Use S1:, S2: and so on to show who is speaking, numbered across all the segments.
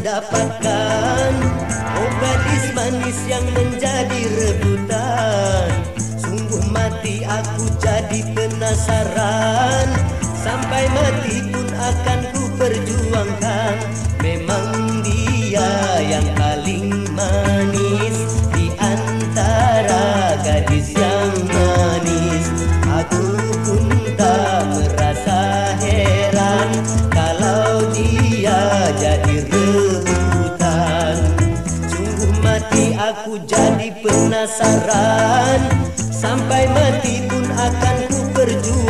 S1: mendapatkan Oh gadis manis yang menjadi rebutan. Sungguh mati aku jadi penasaran. Sampai mati pun akan ku perjuangkan jadi rebutan. Sungguh mati aku jadi penasaran. Sampai mati pun akan ku perjuangkan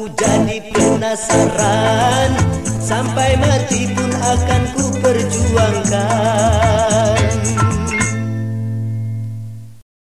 S1: aku jadi penasaran. Sampai mati pun akan ku perjuangkan